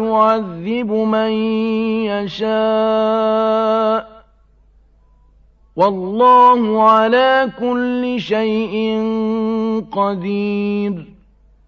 ويعذب من يشاء. والله على كل شيء قدير.